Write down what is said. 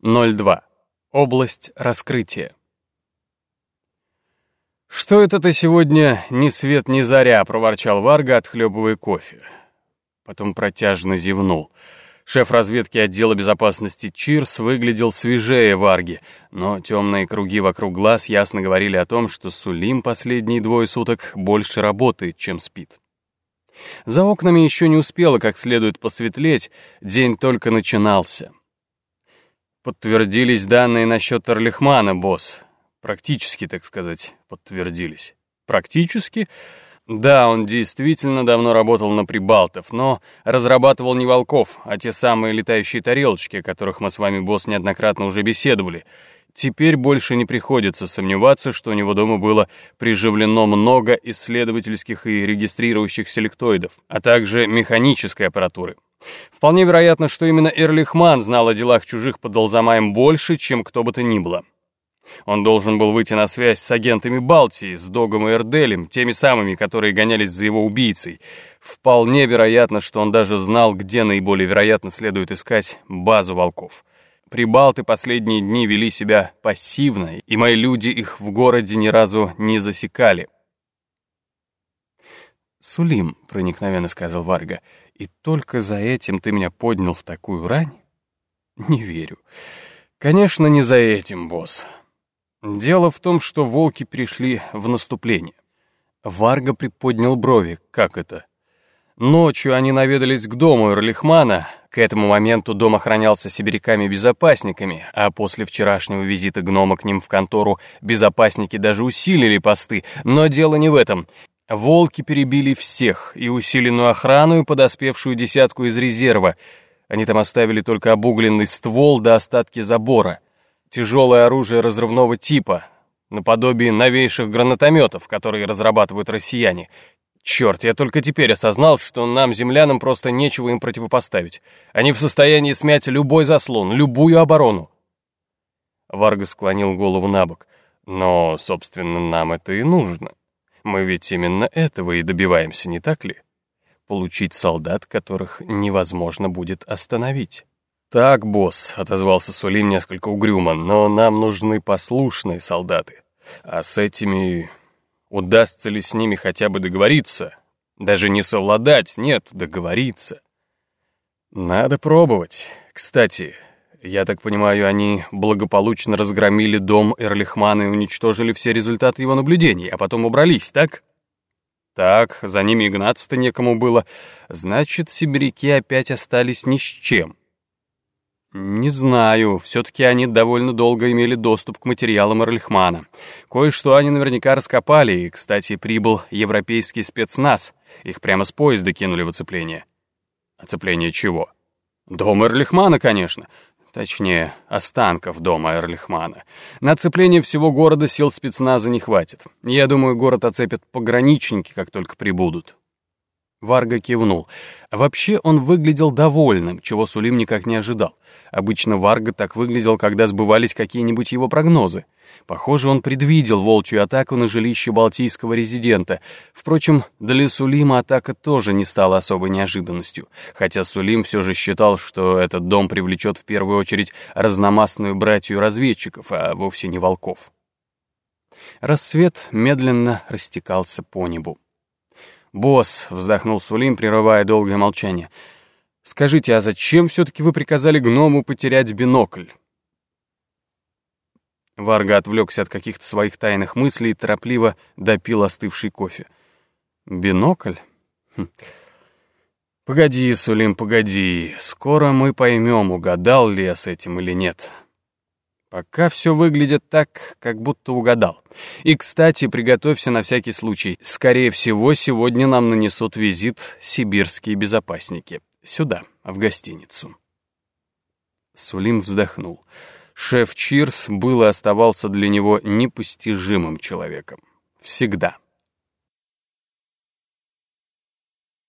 02. Область раскрытия. «Что это ты сегодня ни свет ни заря?» — проворчал Варга, отхлебывая кофе. Потом протяжно зевнул. Шеф разведки отдела безопасности Чирс выглядел свежее Варги, но темные круги вокруг глаз ясно говорили о том, что Сулим последние двое суток больше работает, чем спит. За окнами еще не успело как следует посветлеть, день только начинался. Подтвердились данные насчет Орлихмана, босс. Практически, так сказать, подтвердились. Практически? Да, он действительно давно работал на Прибалтов, но разрабатывал не волков, а те самые летающие тарелочки, о которых мы с вами, босс, неоднократно уже беседовали. Теперь больше не приходится сомневаться, что у него дома было приживлено много исследовательских и регистрирующих селектоидов, а также механической аппаратуры. Вполне вероятно, что именно Эрлихман знал о делах чужих под Алзамаем больше, чем кто бы то ни было. Он должен был выйти на связь с агентами Балтии, с Догом и Эрделем, теми самыми, которые гонялись за его убийцей. Вполне вероятно, что он даже знал, где наиболее вероятно следует искать базу волков. Прибалты последние дни вели себя пассивно, и мои люди их в городе ни разу не засекали. «Сулим», — проникновенно сказал Варга, — «и только за этим ты меня поднял в такую рань?» «Не верю». «Конечно, не за этим, босс. Дело в том, что волки пришли в наступление». Варга приподнял брови. «Как это?» Ночью они наведались к дому Эрлихмана. К этому моменту дом охранялся сибиряками-безопасниками, а после вчерашнего визита гнома к ним в контору безопасники даже усилили посты. Но дело не в этом. Волки перебили всех, и усиленную охрану, и подоспевшую десятку из резерва. Они там оставили только обугленный ствол до остатки забора. Тяжелое оружие разрывного типа, наподобие новейших гранатометов, которые разрабатывают россияне. Черт, я только теперь осознал, что нам, землянам, просто нечего им противопоставить. Они в состоянии смять любой заслон, любую оборону. Варга склонил голову на бок. Но, собственно, нам это и нужно. Мы ведь именно этого и добиваемся, не так ли? Получить солдат, которых невозможно будет остановить. «Так, босс», — отозвался Сулим несколько угрюмо, «но нам нужны послушные солдаты. А с этими... удастся ли с ними хотя бы договориться? Даже не совладать, нет, договориться. Надо пробовать. Кстати, я так понимаю, они благополучно разгромили дом Эрлихмана и уничтожили все результаты его наблюдений, а потом убрались, так? Так, за ними гнаться-то некому было. Значит, сибиряки опять остались ни с чем. Не знаю, все-таки они довольно долго имели доступ к материалам Эрлихмана. Кое-что они наверняка раскопали, и, кстати, прибыл европейский спецназ. Их прямо с поезда кинули в оцепление. Оцепление чего? Дом Эрлихмана, конечно. Точнее, останков дома Эрлихмана. На оцепление всего города сил спецназа не хватит. Я думаю, город оцепят пограничники, как только прибудут. Варга кивнул. Вообще он выглядел довольным, чего Сулим никак не ожидал. Обычно Варга так выглядел, когда сбывались какие-нибудь его прогнозы. Похоже, он предвидел волчью атаку на жилище балтийского резидента. Впрочем, для Сулима атака тоже не стала особой неожиданностью, хотя Сулим все же считал, что этот дом привлечет в первую очередь разномастную братью разведчиков, а вовсе не волков. Рассвет медленно растекался по небу. «Босс», — вздохнул Сулим, прерывая долгое молчание, — «скажите, а зачем все-таки вы приказали гному потерять бинокль?» Варга отвлекся от каких-то своих тайных мыслей и торопливо допил остывший кофе. «Бинокль? Хм. Погоди, Сулим, погоди. Скоро мы поймем, угадал ли я с этим или нет». Пока все выглядит так, как будто угадал. И, кстати, приготовься на всякий случай. Скорее всего, сегодня нам нанесут визит сибирские безопасники. Сюда, в гостиницу. Сулим вздохнул. Шеф Чирс был и оставался для него непостижимым человеком. Всегда.